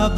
Have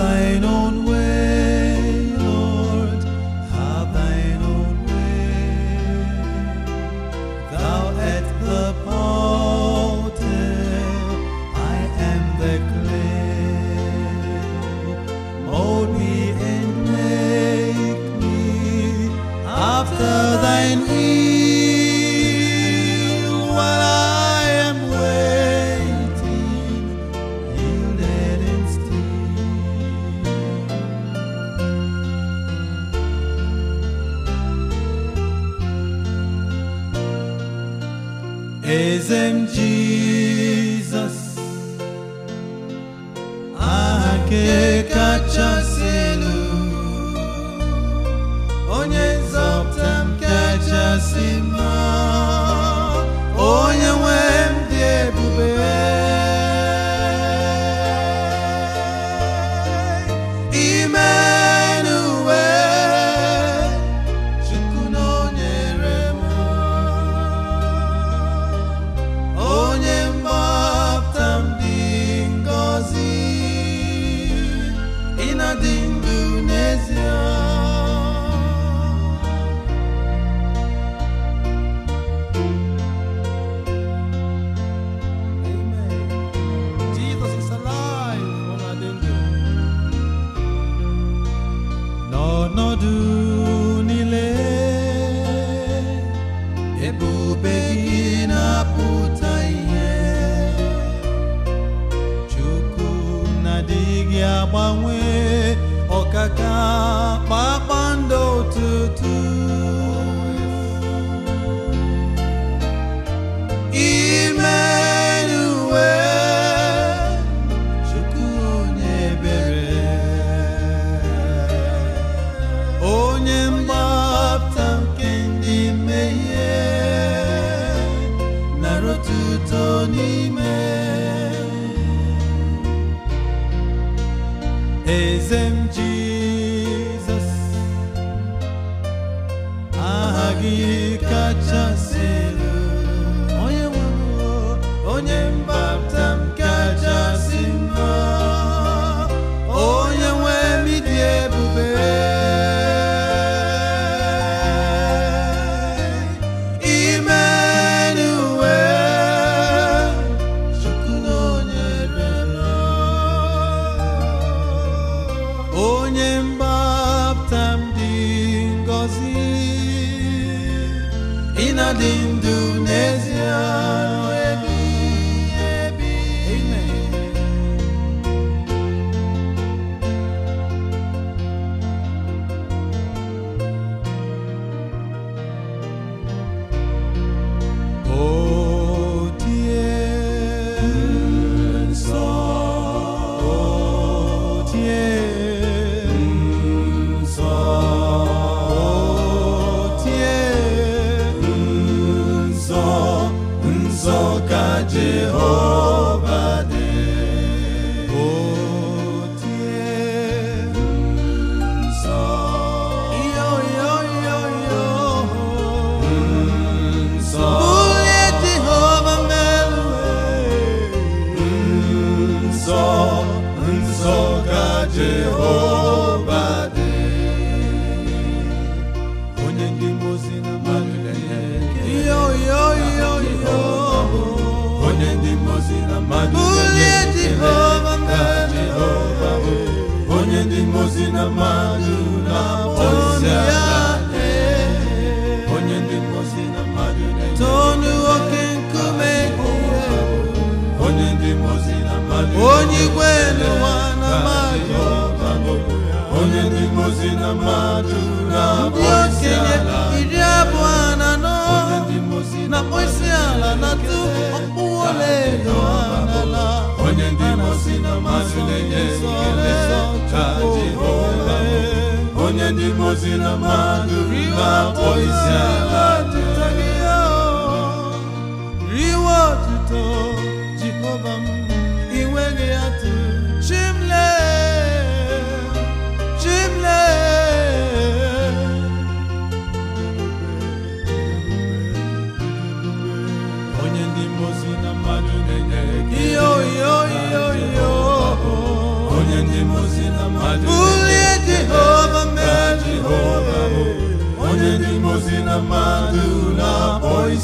onye ndị mmozi na mmadụ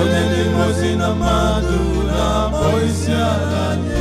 onye n'ime ozi na mmadụ na-akpọ isi ala nye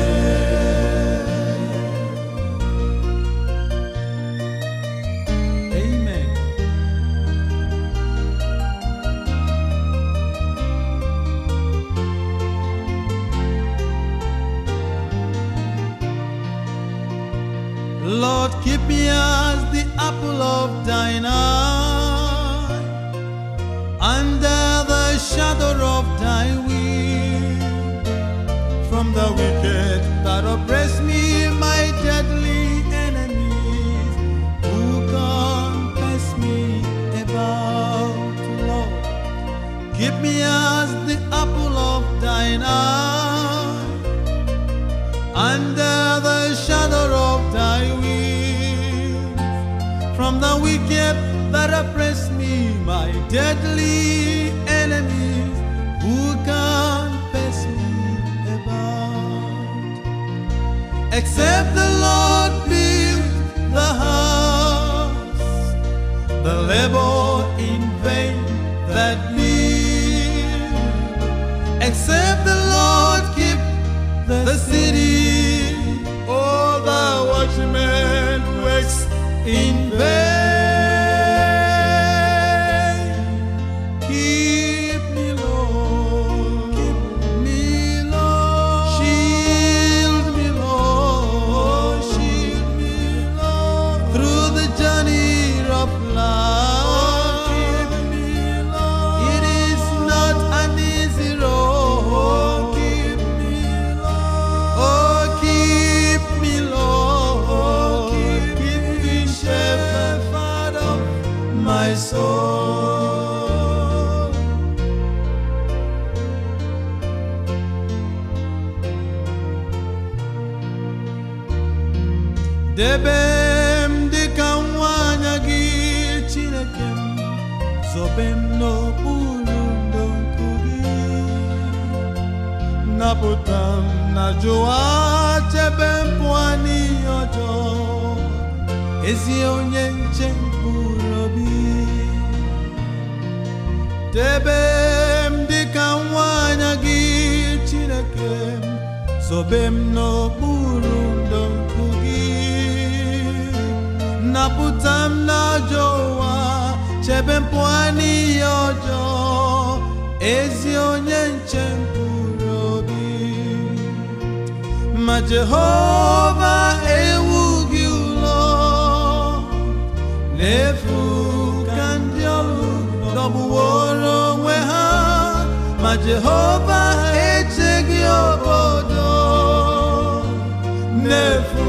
the, the najuache bempwani yoto ezi onye nche mkpụrụ obi debe m dịka nwanyị gị chineke m sobe m n'okpuru ndọkụ gị. Napụta m n'ajọ ụwa chebe m pụọ n'ihe ọjọọ ezi onye nche mpụ my Jehovah ewughi ụlọ. N'efu ka ndị ọrụ dọgbuworo onwe ha ma Jehova echeghị obodo. N'efu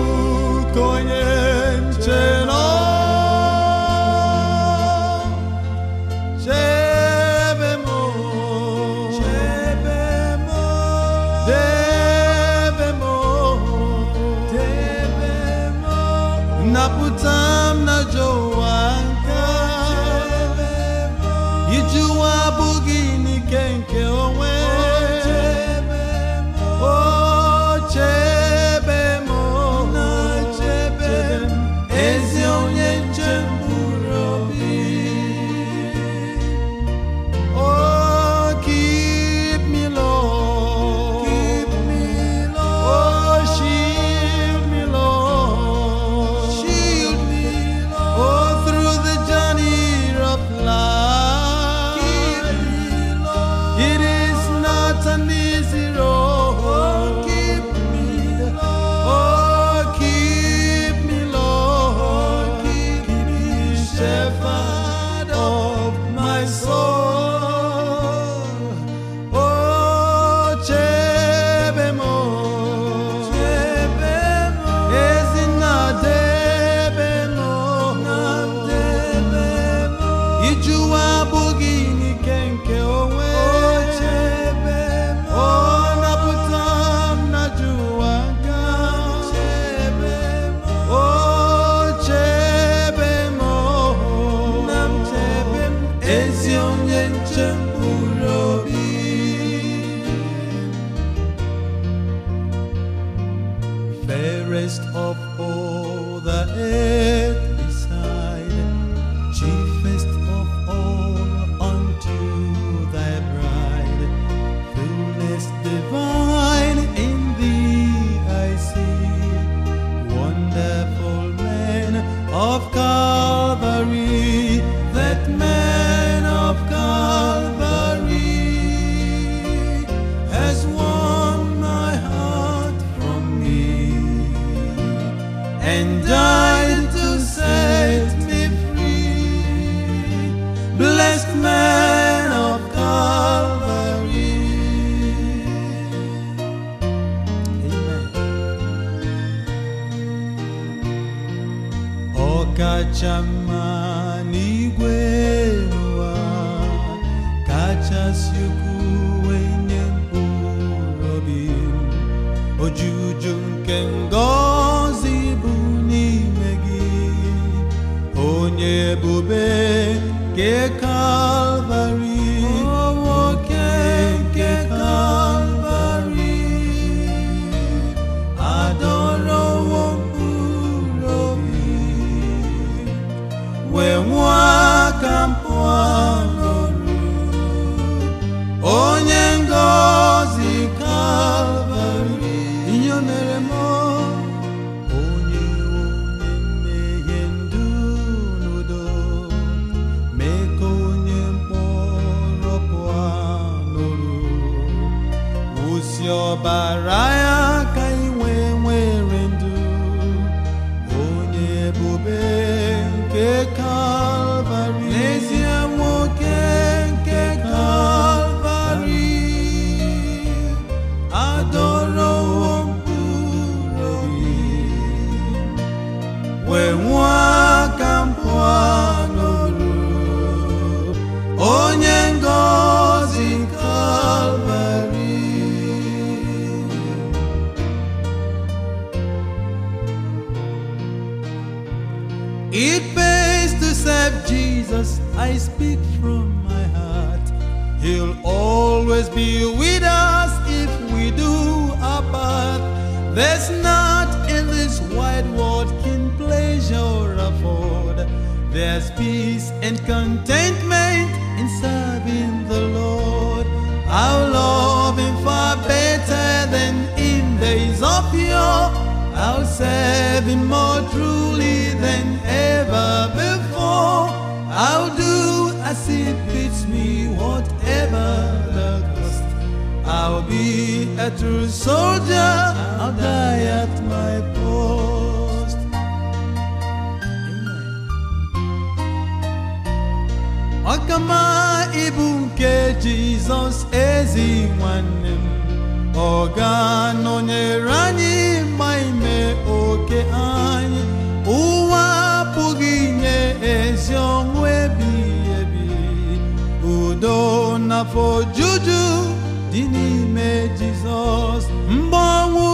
ọkachamma n'igwe n'ụwa kachasị ukwuu enye mkpụrụ obi ojuju nke ngọzi bụ onye ebube nke be with us if we do our part. There's not in this wide world can pleasure afford. There's peace and contentment in serving the Lord. I'll love Him far better than in days of yore. I'll serve Him more truly than ever before. I'll do as it fits me, cost. I'll be a true soldier. I'll die at my post. Amen. ọkama ibu nke jizọs ezi nwanne m ọ ga-anọnyere anyị oke anyị ụwa apụghị ezi ebi udo na afọ ojuju dị n'ime jizọs mgbe ọnwụ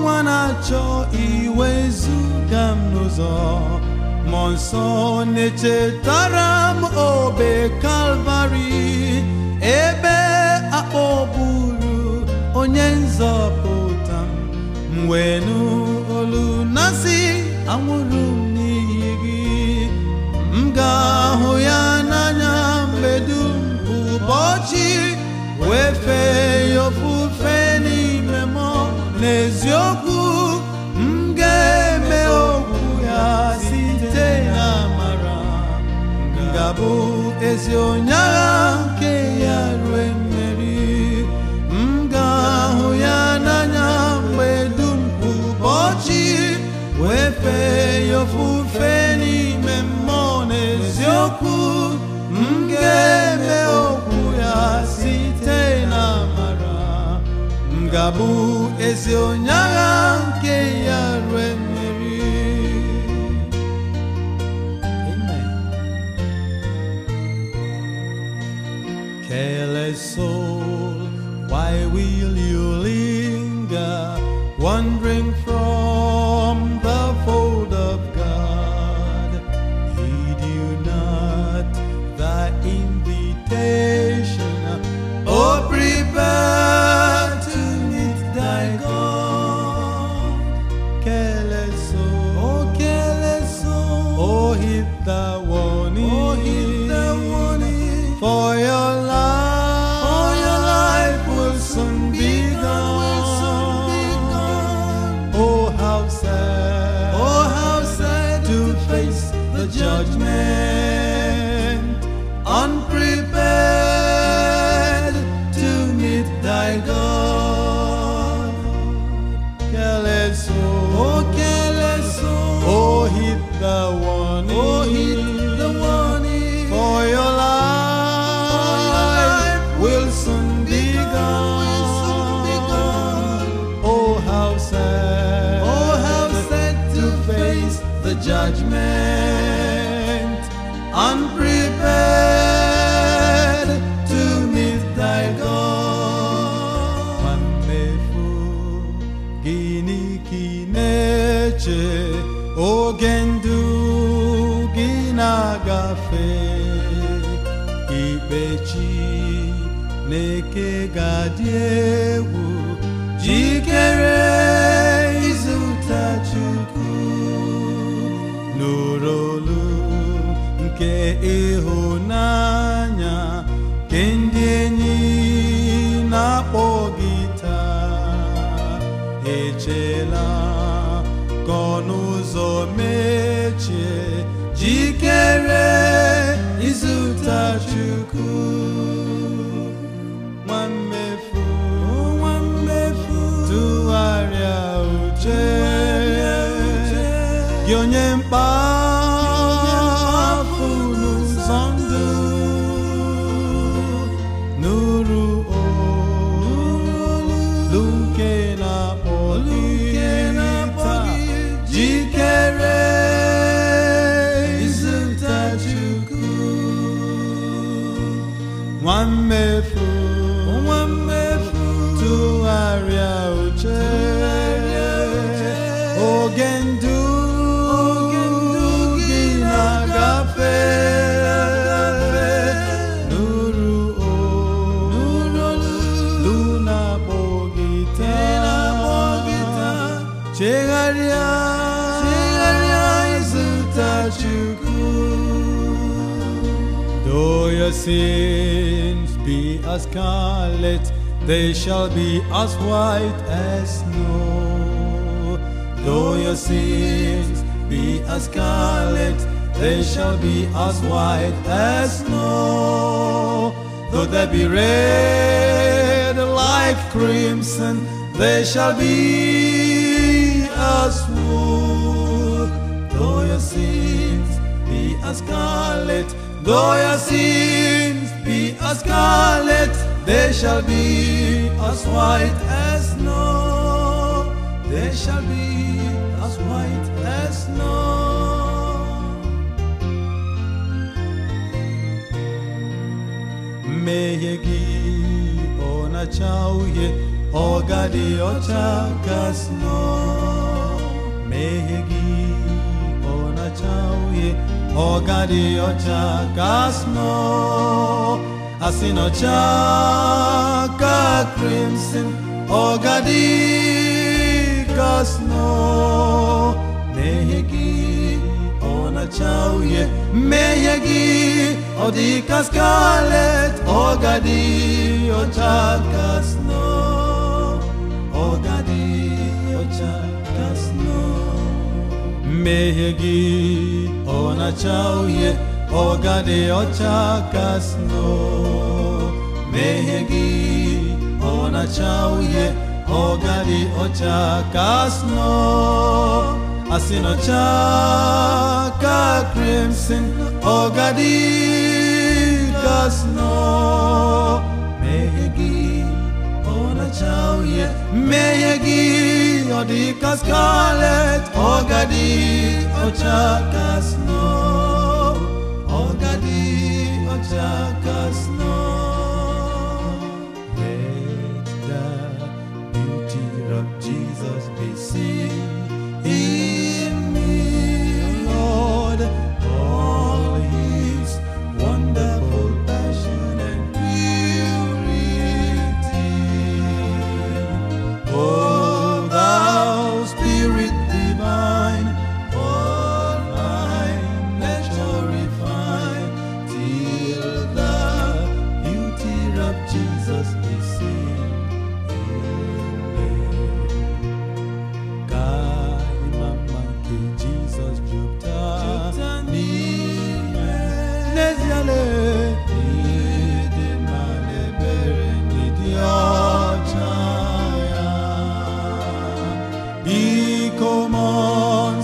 nwa na-achọ iwezuga m n'ụzọ. Mmụọ nsọ na-echetara m obe kalvarị ebe akpọgburu onye nzọpụta m. Wenu olu na-asị anwụrụ m n'ihi gị. M ga-ahụ ya ezi onye agha nke ya rue mmeri m ga-ahụ ya n'anya mgbe dum ụbọchị wee fee ya ofufe n'ime mmụọ n'eziokwu. M ga-eme okwu ya site na amara m ga-abụ ezi onye nke ya Careless soul, why will you linger, wandering n'orolu nke ịhụnanya nke ndị sins be as scarlet, they shall be as white as snow. Though your sins be as scarlet, they shall be as white as snow. Though they be red like crimson, they shall be though your sins be as scarlet, they shall be as white as snow. They shall be as white as snow. May mmehie gị ọ na-acha uhie ọ gadị ọcha ka snow mmehie gị ọ na-acha uhie ọ gadị ọcha ka snow asị n'ọcha ka crimson ọ gadị ka snow mmehie gị ọ na-acha uhie mmehie gị ọ dị ka scarlet ọ gadị ọcha ka snow ọ gadị ọcha ka snow mmehie gị ọ na-acha uhie ọ gadị ọcha ka snow mmehie gị ọ na-acha uhie ọ gadị ọcha ka snow asị n'ọcha ka crimson ọ gadị ka snow mmehie gị ọ dị ka scarlet ọ gadị ọcha ka snow ọ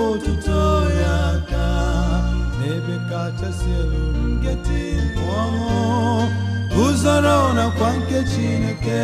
niile ka otuto ya ga n'ebe kachasị elu nkịtị ọṅụ usoro na nkwa nke Chineke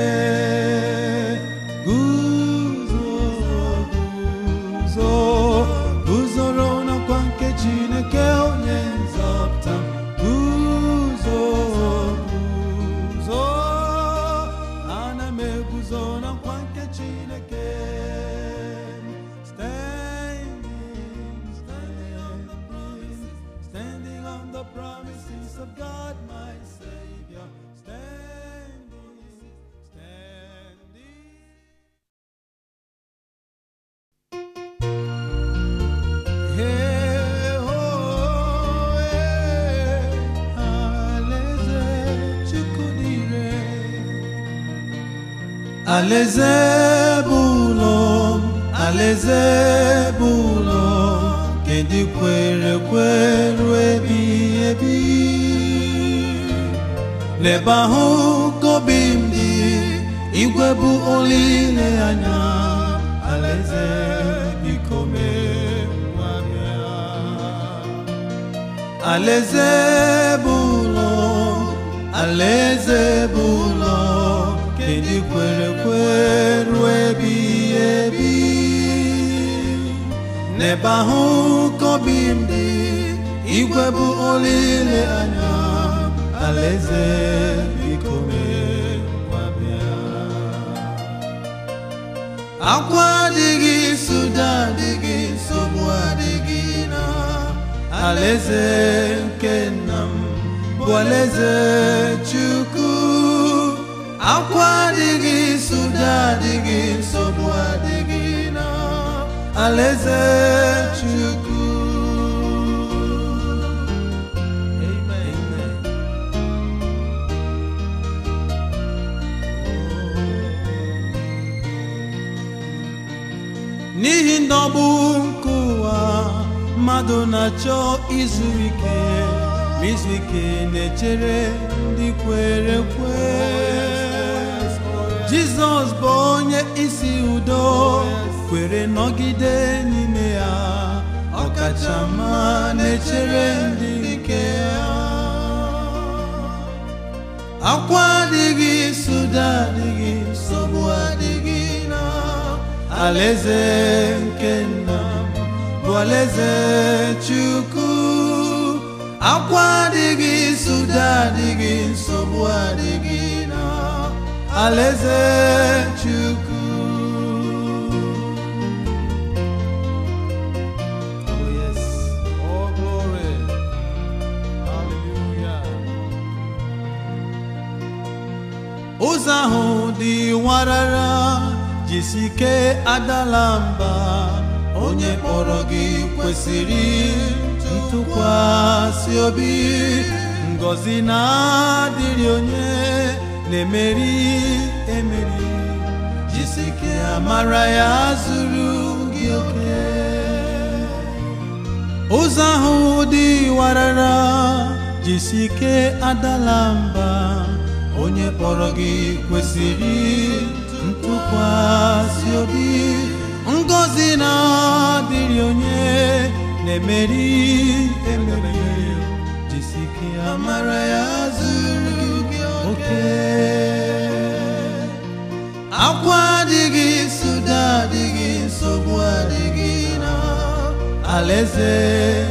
Bụ ụlọ m, nke ndị kwere ekwe ruo ebi. N'ebe ahụ ka obi m dị, igwe bụ olileanya, alaeze biko mee ngwa bịa. Alaeze bụ ụlọ, alaeze bụ ụlọ, nke ndị kwere ekwe ruo ebighị ebi. N'ebe ahụ ka obi m dị, igwe bụ olileanya, alaeze biko mee ngwa bịa. Akwa adịghị Suda adịghị nsogbu adịghị na alaeze nke nna m alaeze Chukwu. N'ihi ndọgbu nke ụwa mmadụ na-achọ izu ike ma izu ike na-echere ndị kwere ekwe. Jizọs bụ onye isi udo. Kwere nọgide n'ime ya ọkachama na-echere ndị nke ya. Akwa adịghị suda adịghị nsogbu adịghị na alaeze nke nna bụ alaeze chukwu. Akwa adịghị suda adịghị nsogbu adịghị na alaeze ụzọ ahụ dị warara jisike adala mba onye kpọrọ gị kwesịrị ntụkwasị obi. Ngọzi na-adịrị onye na-emeri emeri. Jisike amara ya zuru gị oke. Ụzọ ahụ dị warara jisike adala mba onye kpọrọ gị kwesịrị ntụkwasị obi. Ngọzi na-adịrị onye na-emeri emeri jisike amara ya zuru gị oke. Akwa adịghị suda adịghị nsogbu adịghị na alaeze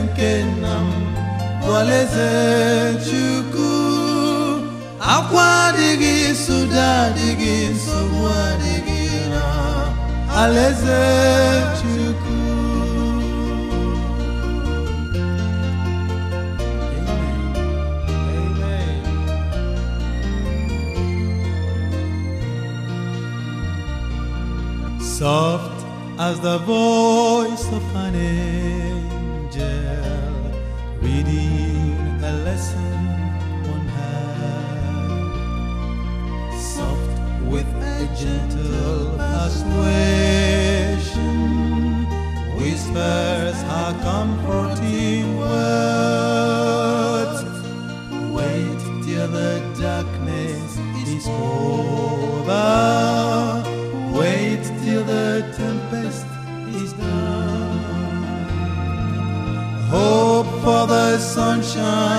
nke nna m bụ alaeze akwa adịghị suda nsogbu adịghị na. Amen. Amen. Soft as the voice of an angel reading a lesson gentle persuasion, whispers her comforting words. Wait till the darkness is over. Wait till the tempest is done. Hope for the sunshine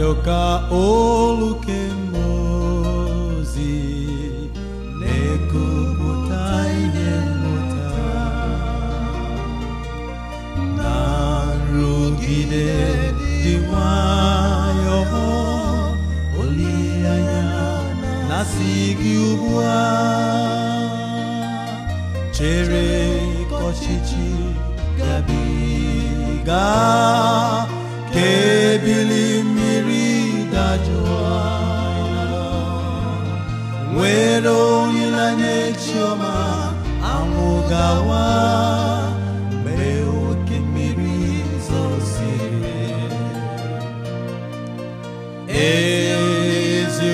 nwayọ ka olu kemozi na-ekupụta ihe mmụta na nrụgide dị nwayọ olileanya na-asị gị ugbu a chere ka ọchịchị gabiga. Ka nwere olileanya echiọma anwụ gawa mgbe oke mmiri zọsiri ezi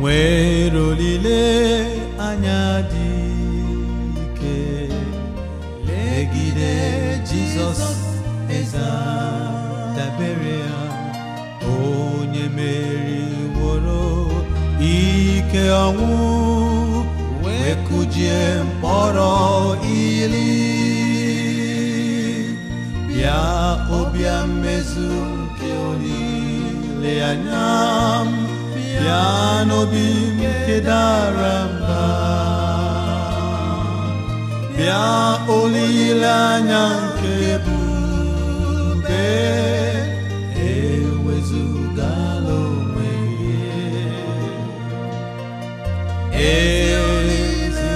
Nwere olile anya dị ike legide Jizọs eze dabere ya onye meriworo ike ọnwụ wee kụjie mkpọrọ ili. Bịa ọbịa mmezu nke olileanya m bịa n'obi m nke mba bịa olileanya nke ebube ewezugala onwe ezi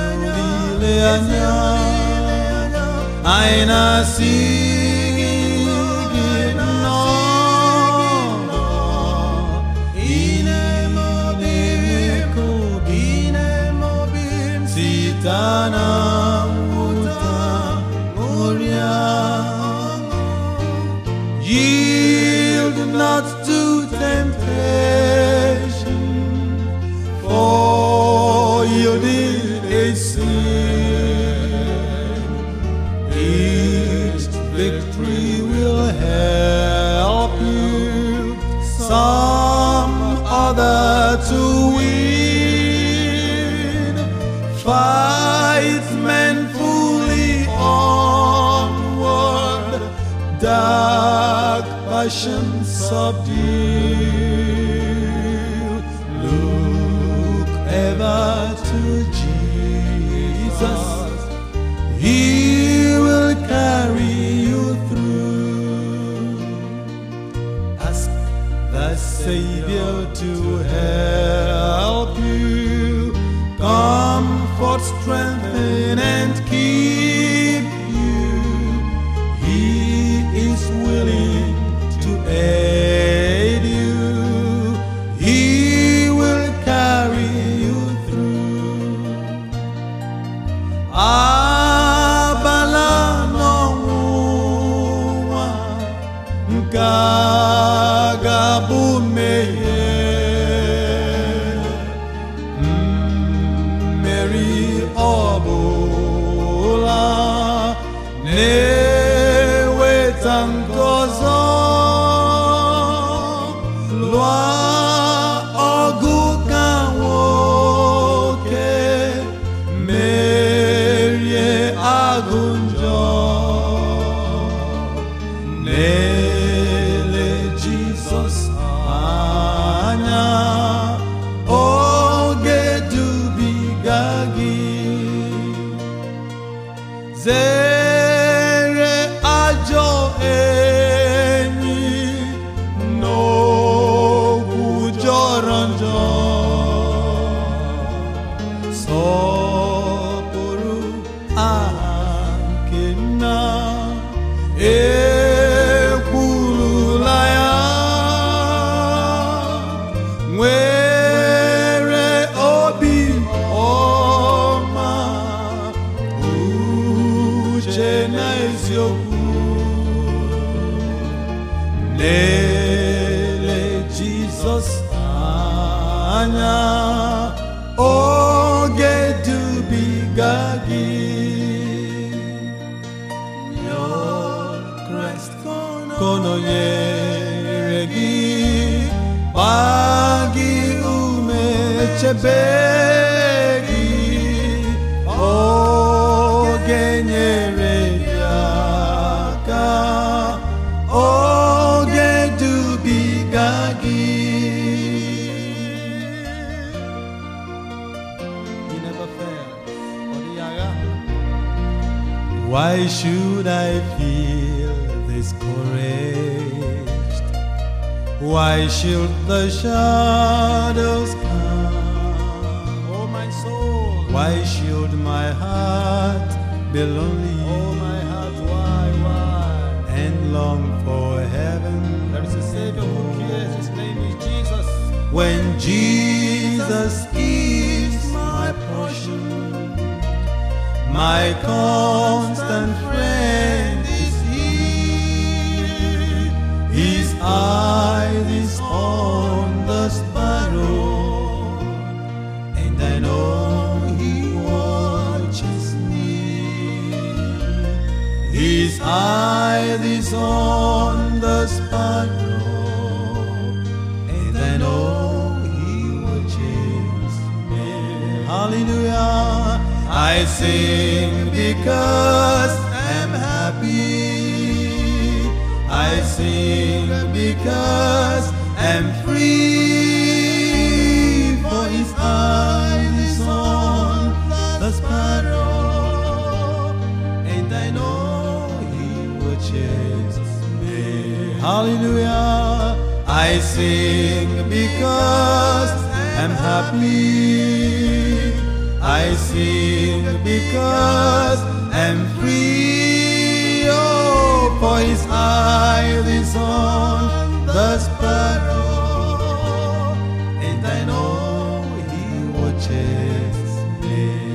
olileanya anyị na-asị Each victory will help you. Some other to win. Fight manfully onward, dark passion subdued. Why should I feel discouraged? Why should the shadows come? Oh, my soul. Why should my heart be lonely? Oh, my heart, why, why? And long for heaven. There is a Savior who cares. His name is Jesus. When Jesus is my portion. My constant friend is He. His eye is on the sparrow, and I know He watches me. His eye is on the sparrow, and I know He watches me. Hallelujah. I sing because I'm happy. I sing because I'm free. For His eye is on the sparrow, and I know He watches me. Hallelujah. I sing because I'm happy. I sing because I'm free. Oh, for His eye is on the sparrow, and I know He watches me.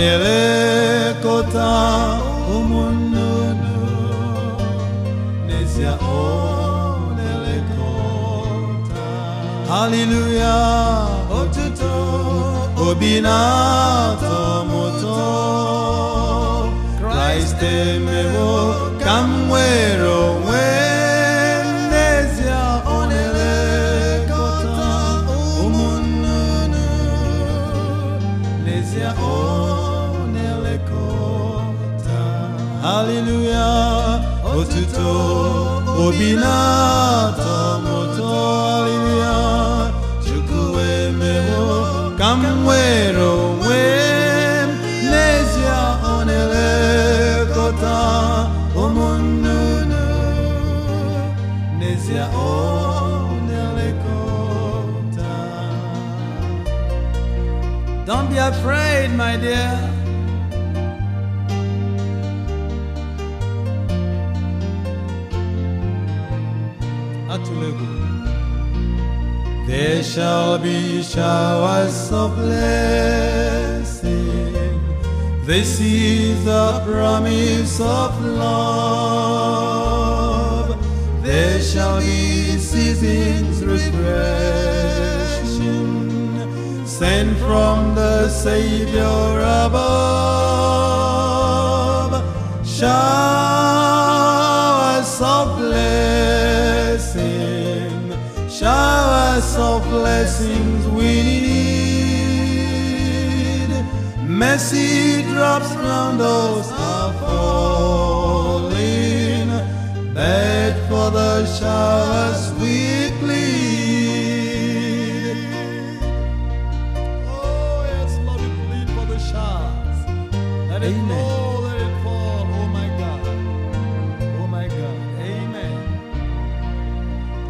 ọ na-elekọta ụmụnnụnụ n'ezie ọ na-elekọta haleluya otuto obi na-atọ m ụtọ kraịst emewo ka m haleluya otuto obi na-atọ m ụtọ haleluya chukwu emewo ka m nwere onwe m n'ezie ọ na-elekọta ụmụnnụnụ n'ezie Don't be afraid, my dear. There shall be showers of blessing. This is the promise of love. There shall be seasons refreshing, sent from the Savior above. Showers showers of blessings we need. Mercy drops round us are falling, beg for the showers we plead. Oh, yes, Lord, we plead for the showers. Let it fall, let it fall. Oh, my God. Oh, my God. Amen.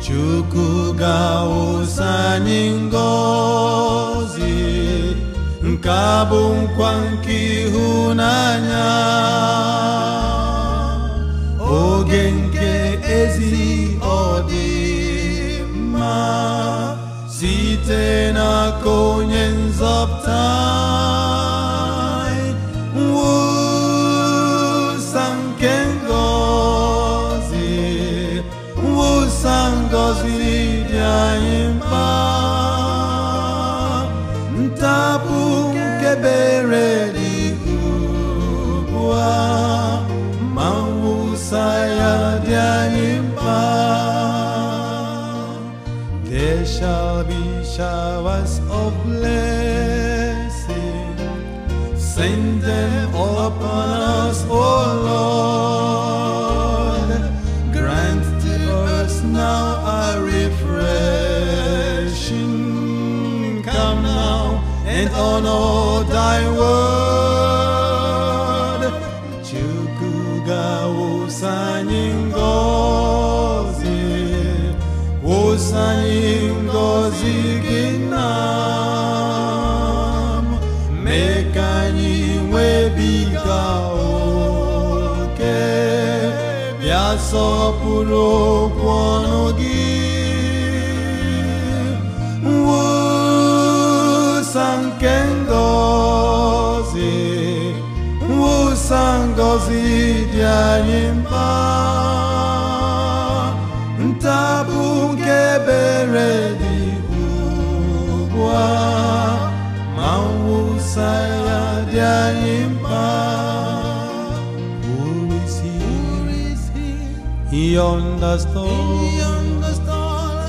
Chukwu oh, ga-awụsa anyị ngọzi nke bụ nkwa nke ịhụnanya oge nke ezi ọdịmma site n'aka shall be showers of blessing. Send them upon us, bịa sọpụrụ okwu ọnụ gị mwụsa nke ngọzi ngọzi dị He understood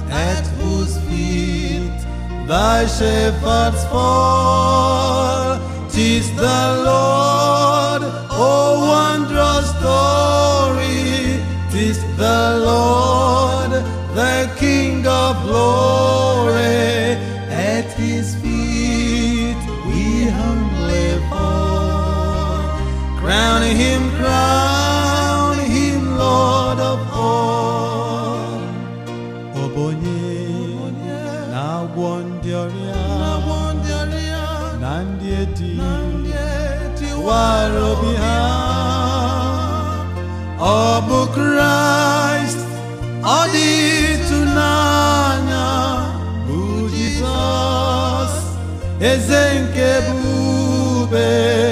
at whose feet thy shepherds fall. Tis the Lord, oh wondrous story. Tis the Lord, وبها أبو كرايست أدي تنانا بو جيسوس إزنك بوبي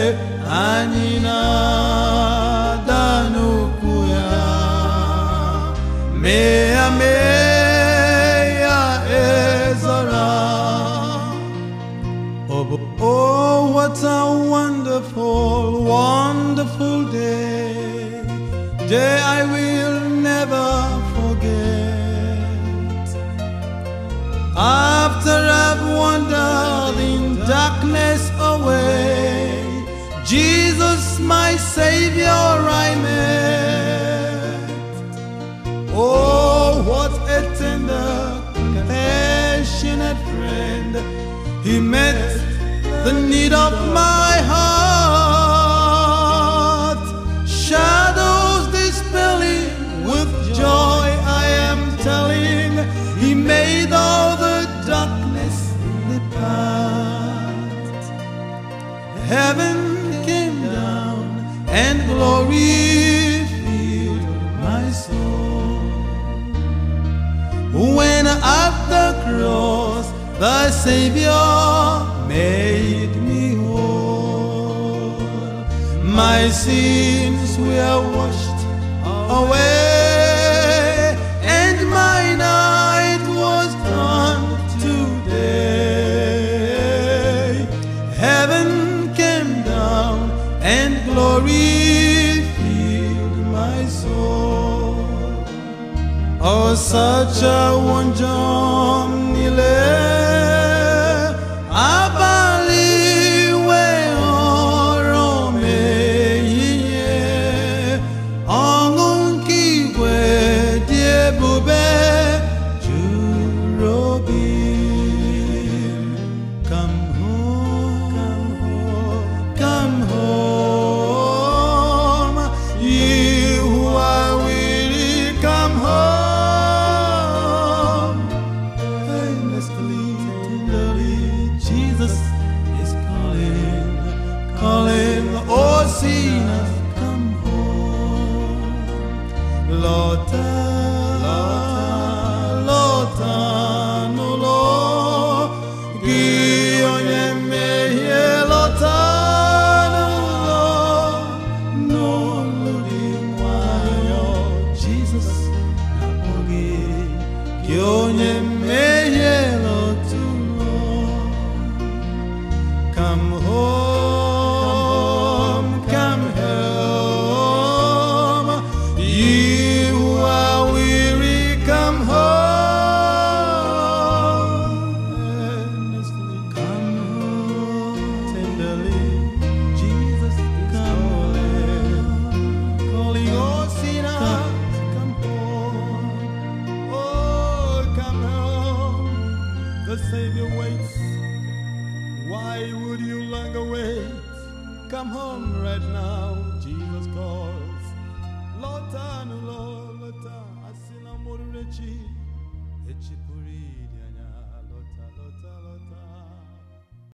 he met the need of my heart. Savior made me whole. My sins were washed away, and my night was done today. Heaven came down, and glory filled my soul. Oh, such a wonder.